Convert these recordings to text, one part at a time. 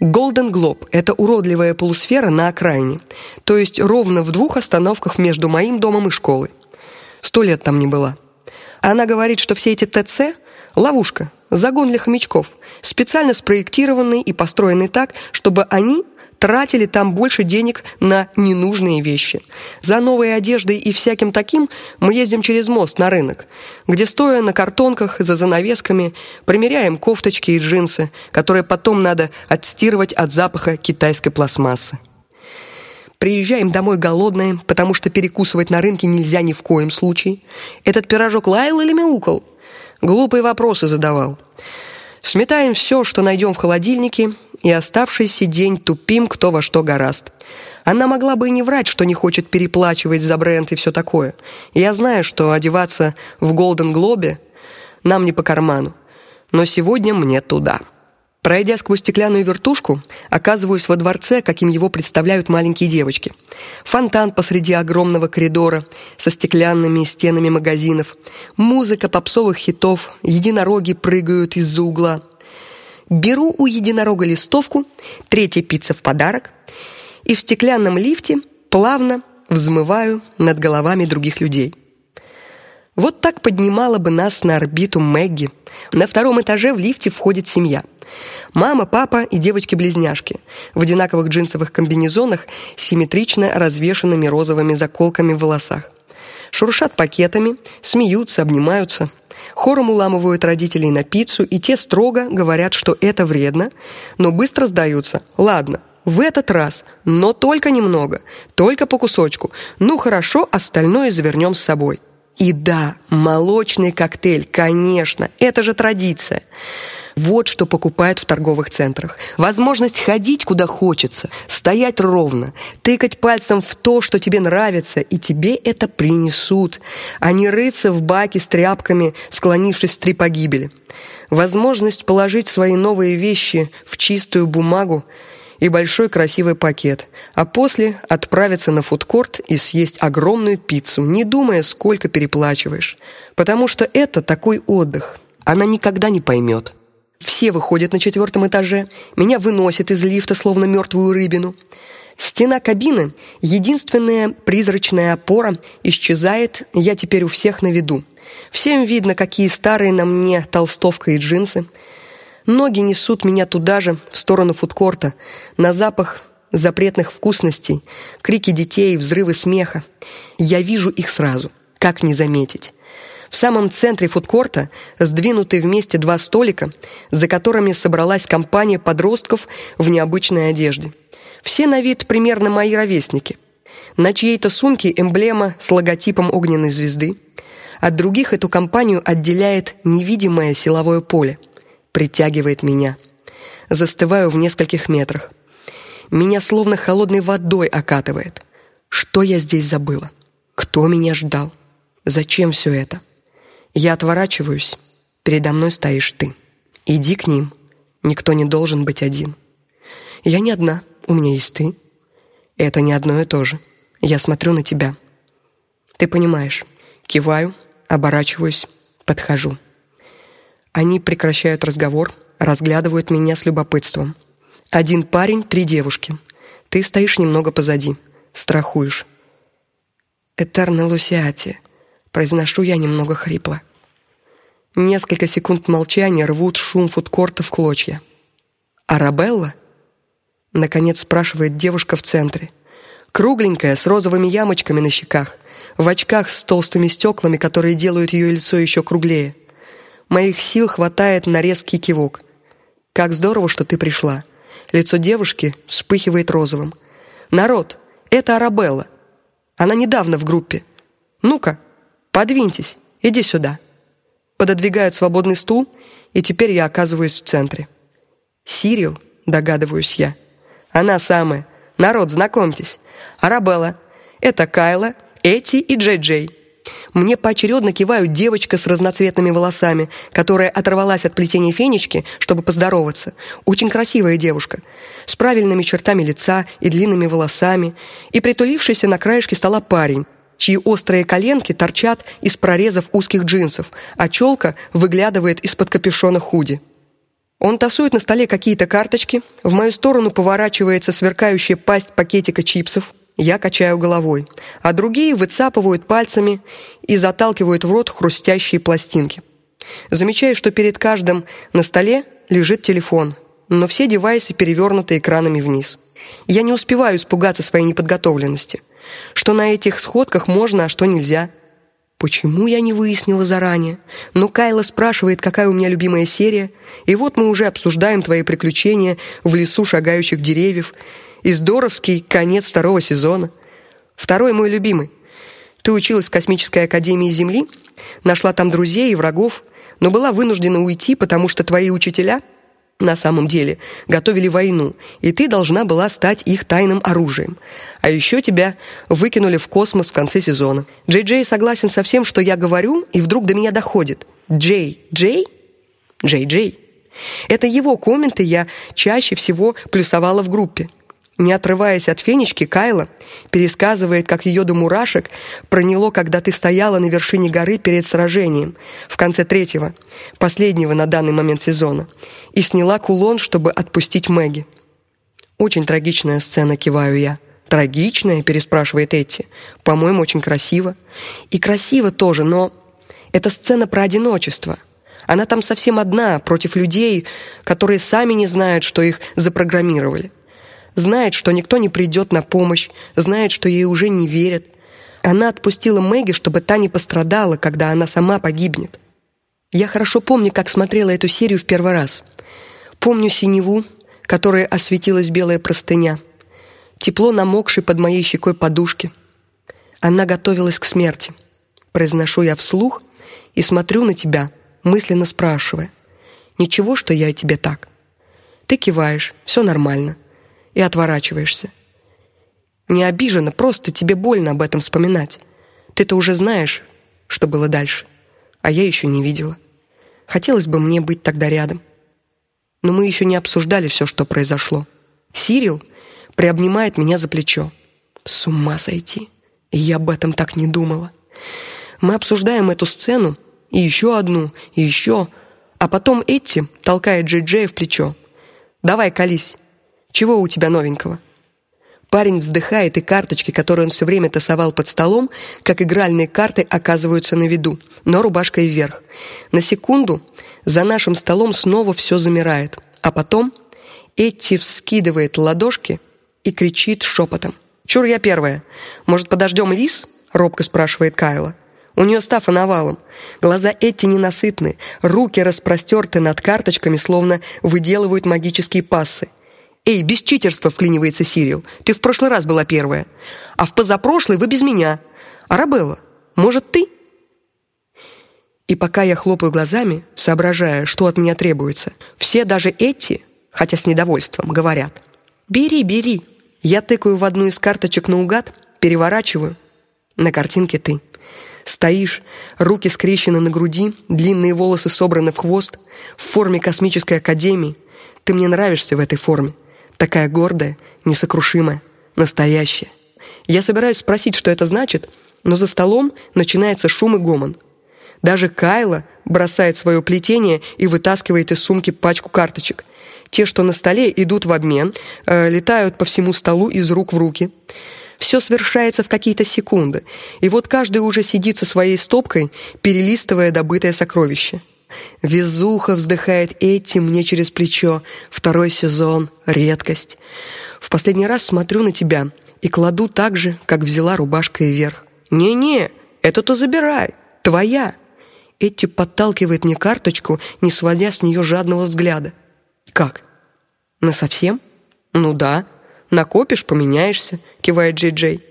Golden Globe это уродливая полусфера на окраине, то есть ровно в двух остановках между моим домом и школой. Сто лет там не была. Она говорит, что все эти ТЦ ловушка, загон для хомячков, специально спроектированный и построенный так, чтобы они тратили там больше денег на ненужные вещи. За новой одеждой и всяким таким мы ездим через мост на рынок, где стоя на картонках за занавесками, примеряем кофточки и джинсы, которые потом надо отстирывать от запаха китайской пластмассы. Приезжаем домой голодные, потому что перекусывать на рынке нельзя ни в коем случае. Этот пирожок лаял или мяукал? Глупые вопросы задавал. Сметаем все, что найдем в холодильнике, и оставшийся день тупим кто во что гораст. Она могла бы и не врать, что не хочет переплачивать за бренд и все такое. Я знаю, что одеваться в Golden Globe нам не по карману. Но сегодня мне туда. Пройдя сквозь стеклянную вертушку, оказываюсь во дворце, каким его представляют маленькие девочки. Фонтан посреди огромного коридора со стеклянными стенами магазинов, музыка попсовых хитов, единороги прыгают из-за угла. Беру у единорога листовку, третья пицца в подарок, и в стеклянном лифте плавно взмываю над головами других людей. Вот так поднимала бы нас на орбиту Мэгги. На втором этаже в лифте входит семья. Мама, папа и девочки-близняшки в одинаковых джинсовых комбинезонах, симметрично развешанными розовыми заколками в волосах. Шуршат пакетами, смеются, обнимаются. Хором уламывают родителей на пиццу, и те строго говорят, что это вредно, но быстро сдаются. Ладно, в этот раз, но только немного, только по кусочку. Ну хорошо, остальное завернем с собой. И да, молочный коктейль, конечно, это же традиция. Вот что покупают в торговых центрах. Возможность ходить куда хочется, стоять ровно, тыкать пальцем в то, что тебе нравится, и тебе это принесут, а не рыться в баке с тряпками, склонившись в три погибели. Возможность положить свои новые вещи в чистую бумагу и большой красивый пакет, а после отправиться на фудкорт и съесть огромную пиццу, не думая, сколько переплачиваешь, потому что это такой отдых. Она никогда не поймет. Все выходят на четвертом этаже, меня выносят из лифта словно мертвую рыбину. Стена кабины, единственная призрачная опора, исчезает. Я теперь у всех на виду. Всем видно, какие старые на мне толстовка и джинсы. Ноги несут меня туда же, в сторону фудкорта, на запах запретных вкусностей, крики детей, взрывы смеха. Я вижу их сразу. Как не заметить? В самом центре фудкорта сдвинуты вместе два столика, за которыми собралась компания подростков в необычной одежде. Все на вид примерно мои ровесники. На чьей-то сумке эмблема с логотипом огненной звезды. От других эту компанию отделяет невидимое силовое поле, притягивает меня. Застываю в нескольких метрах. Меня словно холодной водой окатывает. Что я здесь забыла? Кто меня ждал? Зачем все это? Я отворачиваюсь. Передо мной стоишь ты. Иди к ним. Никто не должен быть один. Я не одна. У меня есть ты. Это не одно и то же. Я смотрю на тебя. Ты понимаешь. Киваю, оборачиваюсь, подхожу. Они прекращают разговор, разглядывают меня с любопытством. Один парень, три девушки. Ты стоишь немного позади, страхуешь. Этерна Лусиати произношу я немного хрипло. Несколько секунд молчания рвут шум фудкорта в клочья. Арабелла? наконец спрашивает девушка в центре. Кругленькая, с розовыми ямочками на щеках, в очках с толстыми стеклами, которые делают ее лицо еще круглее. Моих сил хватает на резкий кивок. Как здорово, что ты пришла. Лицо девушки вспыхивает розовым. Народ, это Арабелла. Она недавно в группе. Ну-ка, Подвиньтесь, иди сюда. Пододвигают свободный стул, и теперь я оказываюсь в центре. Сирил, догадываюсь я. Она самая. Народ, знакомьтесь. Арабелла. Это Кайла, Эти и Джей-Джей. Мне поочередно кивают девочка с разноцветными волосами, которая оторвалась от плетения фенечки, чтобы поздороваться. Очень красивая девушка, с правильными чертами лица и длинными волосами, и притулившийся на краешке стола парень чьи острые коленки торчат из прорезов узких джинсов, а челка выглядывает из-под капюшона худи. Он тасует на столе какие-то карточки, в мою сторону поворачивается сверкающая пасть пакетика чипсов. Я качаю головой, а другие выцапывают пальцами и заталкивают в рот хрустящие пластинки. Замечаю, что перед каждым на столе лежит телефон, но все девайсы перевернуты экранами вниз. Я не успеваю испугаться своей неподготовленности. Что на этих сходках можно, а что нельзя. Почему я не выяснила заранее? Но Кайла спрашивает, какая у меня любимая серия, и вот мы уже обсуждаем твои приключения в лесу шагающих деревьев и здоровский конец второго сезона. Второй мой любимый. Ты училась в космической академии Земли, нашла там друзей и врагов, но была вынуждена уйти, потому что твои учителя на самом деле готовили войну, и ты должна была стать их тайным оружием. А еще тебя выкинули в космос в конце сезона. Джей Джей согласен со всем, что я говорю, и вдруг до меня доходит. Джей Джей? Джей Джей. Это его комменты я чаще всего плюсовала в группе не отрываясь от Фенечки, Кайла пересказывает, как ее до мурашек проняло, когда ты стояла на вершине горы перед сражением в конце третьего, последнего на данный момент сезона, и сняла кулон, чтобы отпустить Мэгги. Очень трагичная сцена, киваю я. Трагичная, переспрашивает Этти. По-моему, очень красиво. И красиво тоже, но это сцена про одиночество. Она там совсем одна против людей, которые сами не знают, что их запрограммировали знает, что никто не придет на помощь, знает, что ей уже не верят. Она отпустила Мэгги, чтобы та не пострадала, когда она сама погибнет. Я хорошо помню, как смотрела эту серию в первый раз. Помню синеву, которой осветилась белая простыня, тепло намокшей под моей щекой подушки. Она готовилась к смерти. Произношу я вслух и смотрю на тебя, мысленно спрашивая: "Ничего, что я тебе так?" Ты киваешь. все нормально и отворачиваешься. Не обижена, просто тебе больно об этом вспоминать. Ты-то уже знаешь, что было дальше, а я еще не видела. Хотелось бы мне быть тогда рядом. Но мы еще не обсуждали все, что произошло. Сирил приобнимает меня за плечо. С ума сойти. Я об этом так не думала. Мы обсуждаем эту сцену и еще одну, и еще, а потом Этти толкает Джей Джей в плечо. Давай, колись. Чего у тебя новенького? Парень вздыхает, и карточки, которые он все время тасовал под столом, как игральные карты, оказываются на виду, но рубашкой вверх. На секунду за нашим столом снова все замирает, а потом Этти вскидывает ладошки и кричит шепотом. «Чур я первая. Может, подождем Лис?» — робко спрашивает Кайла. У нее стафа навалом. Глаза Этти ненасытны, руки распростерты над карточками, словно выделывают магические пассы. Эй, без читерства вклинивается Сирил. Ты в прошлый раз была первая, а в позапрошлый вы без меня. Арабелла, может, ты? И пока я хлопаю глазами, соображая, что от меня требуется, все даже эти, хотя с недовольством, говорят: "Бери, бери". Я тыкаю в одну из карточек наугад, переворачиваю. На картинке ты. Стоишь, руки скрещены на груди, длинные волосы собраны в хвост, в форме космической академии. Ты мне нравишься в этой форме такая гордая, несокрушимая, настоящая. Я собираюсь спросить, что это значит, но за столом начинается шум и гомон. Даже Кайла бросает свое плетение и вытаскивает из сумки пачку карточек. Те, что на столе, идут в обмен, э, летают по всему столу из рук в руки. Все совершается в какие-то секунды. И вот каждый уже сидит со своей стопкой, перелистывая добытое сокровище. Везуха вздыхает Эти мне через плечо. Второй сезон редкость. В последний раз смотрю на тебя и кладу так же, как взяла рубашкой вверх. Не-не, это-то забирай, твоя. Эти подталкивает мне карточку, не сводя с нее жадного взгляда. Как? На совсем? Ну да. Накопишь, поменяешься, кивает Джей-Джей.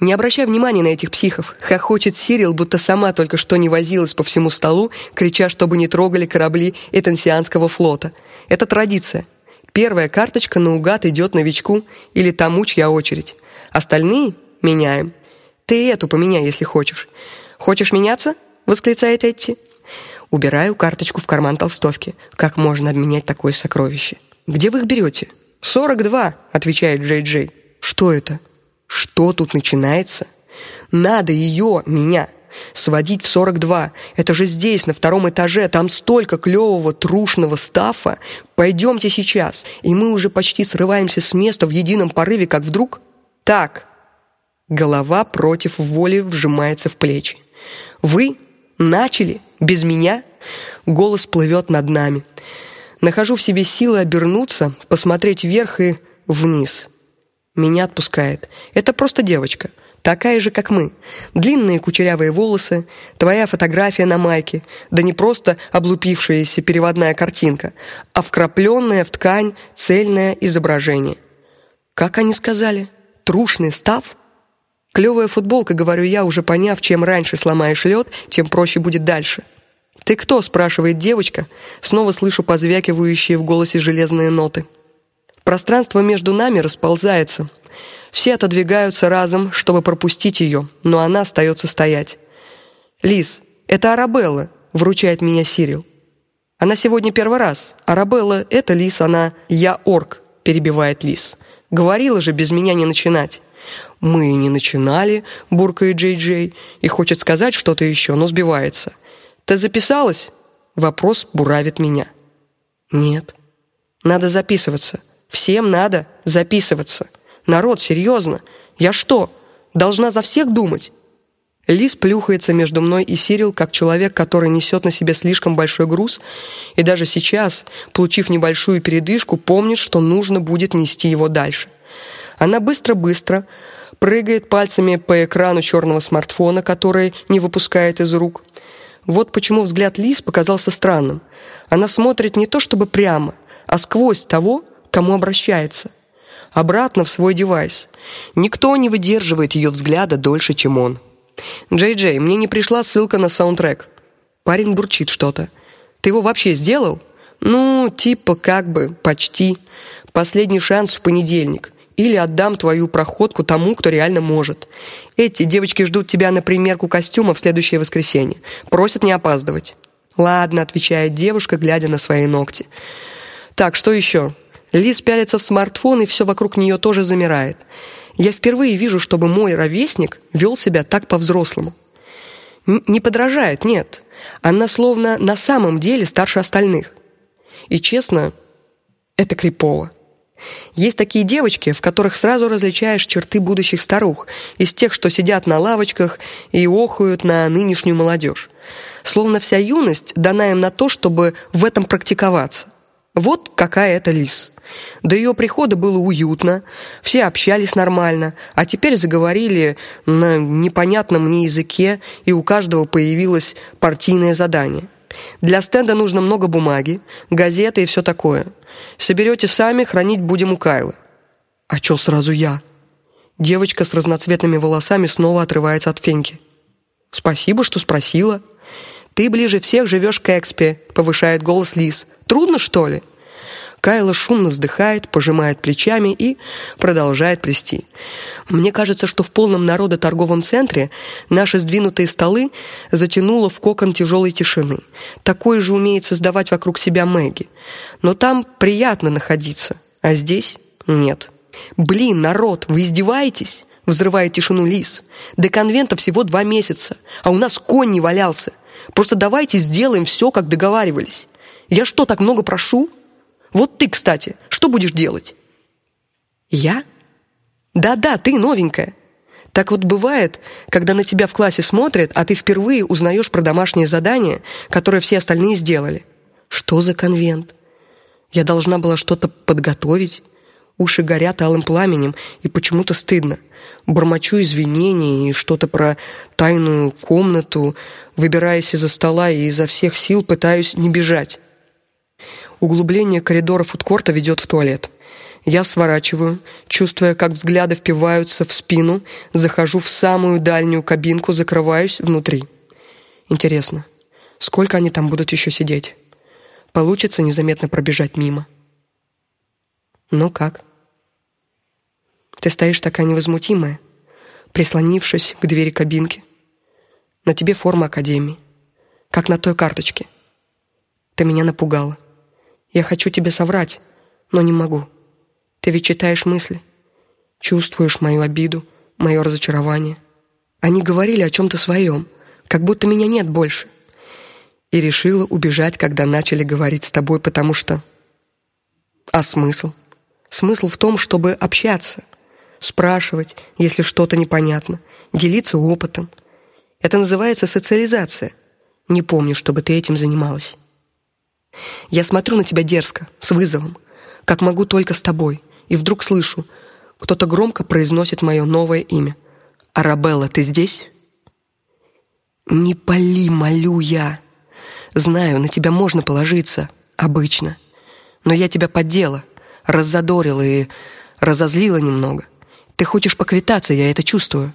Не обращай внимания на этих психов. Хохочет Сирил, будто сама только что не возилась по всему столу, крича, чтобы не трогали корабли Этансианского флота. Это традиция. Первая карточка наугад идет новичку или тому, чья очередь. Остальные меняем. Ты эту поменяй, если хочешь. Хочешь меняться? восклицает Этти. Убираю карточку в карман толстовки. Как можно обменять такое сокровище? Где вы их берете? «Сорок два», — отвечает Джей-Джей. «Что это?» Что тут начинается? Надо ее, меня, Сводить в 42. Это же здесь, на втором этаже, там столько клевого трушного стафа. Пойдемте сейчас. И мы уже почти срываемся с места в едином порыве, как вдруг так. Голова против воли вжимается в плечи. Вы начали без меня? Голос плывет над нами. Нахожу в себе силы обернуться, посмотреть вверх и вниз. Меня отпускает. Это просто девочка, такая же, как мы. Длинные кучерявые волосы, твоя фотография на майке, да не просто облупившаяся переводная картинка, а вкрапленное в ткань цельное изображение. Как они сказали? Трушный став? Клевая футболка, говорю я, уже поняв, чем раньше сломаешь лед, тем проще будет дальше. Ты кто? спрашивает девочка. Снова слышу позвякивающие в голосе железные ноты. Пространство между нами расползается. Все отодвигаются разом, чтобы пропустить ее, но она остается стоять. Лис, это Арабелла, вручает меня Сирил. Она сегодня первый раз. Арабелла это Лис, она я орк, перебивает Лис. Говорила же без меня не начинать. Мы не начинали, буркает Джей-Джей и хочет сказать что-то еще, но сбивается. Ты записалась? Вопрос буравит меня. Нет. Надо записываться. Всем надо записываться. Народ, серьезно. Я что, должна за всех думать? Лис плюхается между мной и Сирил, как человек, который несет на себе слишком большой груз, и даже сейчас, получив небольшую передышку, помнит, что нужно будет нести его дальше. Она быстро-быстро прыгает пальцами по экрану черного смартфона, который не выпускает из рук. Вот почему взгляд Лис показался странным. Она смотрит не то чтобы прямо, а сквозь того, кому обращается. Обратно в свой девайс. Никто не выдерживает ее взгляда дольше, чем он. Джей-Джей, мне не пришла ссылка на саундтрек. Парень бурчит что-то. Ты его вообще сделал? Ну, типа как бы, почти. Последний шанс в понедельник или отдам твою проходку тому, кто реально может. Эти девочки ждут тебя на примерку костюма в следующее воскресенье. Просят не опаздывать. Ладно, отвечает девушка, глядя на свои ногти. Так, что еще? Лиз пялится в смартфон, и все вокруг нее тоже замирает. Я впервые вижу, чтобы мой ровесник вел себя так по-взрослому. Не подражает, нет. Она словно на самом деле старше остальных. И честно, это крипово. Есть такие девочки, в которых сразу различаешь черты будущих старух, из тех, что сидят на лавочках и охают на нынешнюю молодежь. Словно вся юность дана им на то, чтобы в этом практиковаться. Вот какая это лис. До ее прихода было уютно, все общались нормально, а теперь заговорили на непонятном мне языке, и у каждого появилось партийное задание. Для стенда нужно много бумаги, газеты и все такое. Соберете сами, хранить будем у Кайлы. А чё сразу я? Девочка с разноцветными волосами снова отрывается от Феньки. Спасибо, что спросила. Ты ближе всех живешь к Экспе, повышает голос Лис. Трудно, что ли? Кайла шумно вздыхает, пожимает плечами и продолжает плести. Мне кажется, что в полном народа торговом центре наши сдвинутые столы затянуло в кокон тяжелой тишины. Такой же умеет создавать вокруг себя Мэгги. Но там приятно находиться, а здесь нет. Блин, народ, вы издеваетесь? взрывает тишину Лис. До конвента всего два месяца, а у нас конь не валялся. Просто давайте сделаем все, как договаривались. Я что, так много прошу? Вот ты, кстати, что будешь делать? Я? Да-да, ты новенькая. Так вот бывает, когда на тебя в классе смотрят, а ты впервые узнаешь про домашнее задание, которое все остальные сделали. Что за конвент? Я должна была что-то подготовить. Уши горят алым пламенем, и почему-то стыдно. Бормочу извинения и что-то про тайную комнату, выбираясь из-за стола и изо всех сил пытаюсь не бежать. Углубление коридора фудкорта ведет в туалет. Я сворачиваю, чувствуя, как взгляды впиваются в спину, захожу в самую дальнюю кабинку, закрываюсь внутри. Интересно, сколько они там будут еще сидеть? Получится незаметно пробежать мимо. Ну как? Ты стоишь такая невозмутимая, прислонившись к двери кабинки. На тебе форма академии, как на той карточке. Ты меня напугала. Я хочу тебе соврать, но не могу. Ты ведь читаешь мысли, чувствуешь мою обиду, мое разочарование. Они говорили о чем то своем, Как будто меня нет больше. И решила убежать, когда начали говорить с тобой, потому что А смысл? Смысл в том, чтобы общаться, спрашивать, если что-то непонятно, делиться опытом. Это называется социализация. Не помню, чтобы ты этим занималась. Я смотрю на тебя дерзко, с вызовом, как могу только с тобой, и вдруг слышу, кто-то громко произносит мое новое имя. Арабелла, ты здесь? Не пали, молю я. Знаю, на тебя можно положиться обычно. Но я тебя поддела, раззадорила и разозлила немного. Ты хочешь поквитаться, я это чувствую.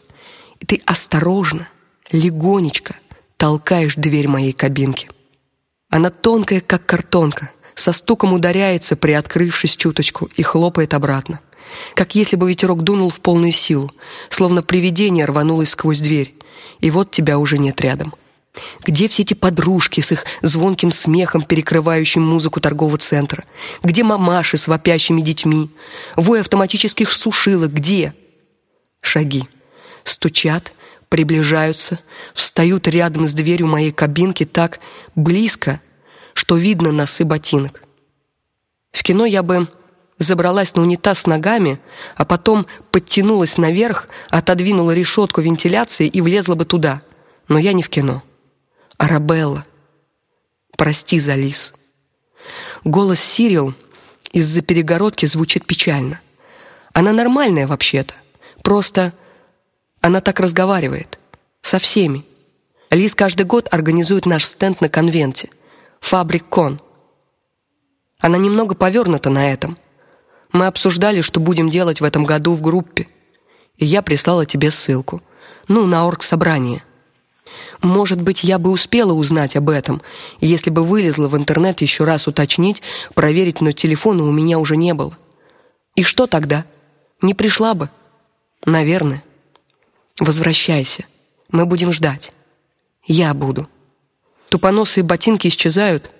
И ты осторожно, легонечко толкаешь дверь моей кабинки. Она тонкая, как картонка, со стуком ударяется, приоткрывшись чуточку, и хлопает обратно. Как если бы ветерок дунул в полную силу, словно привидение рванулось сквозь дверь, и вот тебя уже нет рядом. Где все эти подружки с их звонким смехом, перекрывающим музыку торгового центра? Где мамаши с вопящими детьми? Вой автоматических сушилок где? Шаги стучат, приближаются, встают рядом с дверью моей кабинки так близко, что видно носы ботинок. В кино я бы забралась на унитаз ногами, а потом подтянулась наверх, отодвинула решетку вентиляции и влезла бы туда. Но я не в кино. Арабелла. Прости за лис. Голос Сирил из-за перегородки звучит печально. Она нормальная вообще-то. Просто она так разговаривает со всеми. Лис каждый год организует наш стенд на конвенте. Фабрик Кон. Она немного повернута на этом. Мы обсуждали, что будем делать в этом году в группе. И я прислала тебе ссылку. Ну, на оргсобрание. Может быть, я бы успела узнать об этом, если бы вылезла в интернет еще раз уточнить, проверить, но телефона у меня уже не было. И что тогда? Не пришла бы? Наверное. Возвращайся. Мы будем ждать. Я буду. Тупоносые ботинки исчезают,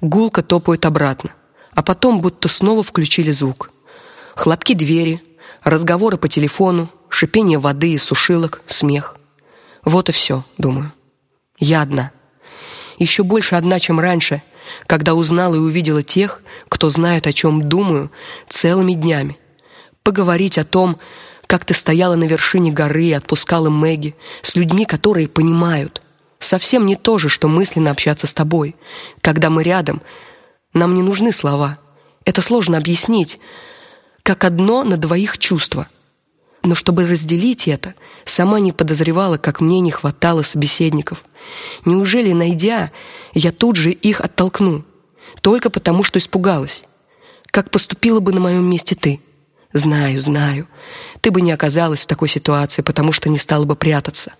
гулко топают обратно, а потом будто снова включили звук. Хлопки двери, разговоры по телефону, шипение воды и сушилок, смех. Вот и все, думаю. Я одна. Еще больше одна, чем раньше, когда узнала и увидела тех, кто знает, о чем думаю, целыми днями. Поговорить о том, как ты стояла на вершине горы и отпускала Мэгги с людьми, которые понимают. Совсем не то же, что мысленно общаться с тобой. Когда мы рядом, нам не нужны слова. Это сложно объяснить, как одно на двоих чувство — но чтобы разделить это, сама не подозревала, как мне не хватало собеседников. Неужели, найдя, я тут же их оттолкну, только потому, что испугалась? Как поступила бы на моем месте ты? Знаю, знаю. Ты бы не оказалась в такой ситуации, потому что не стала бы прятаться.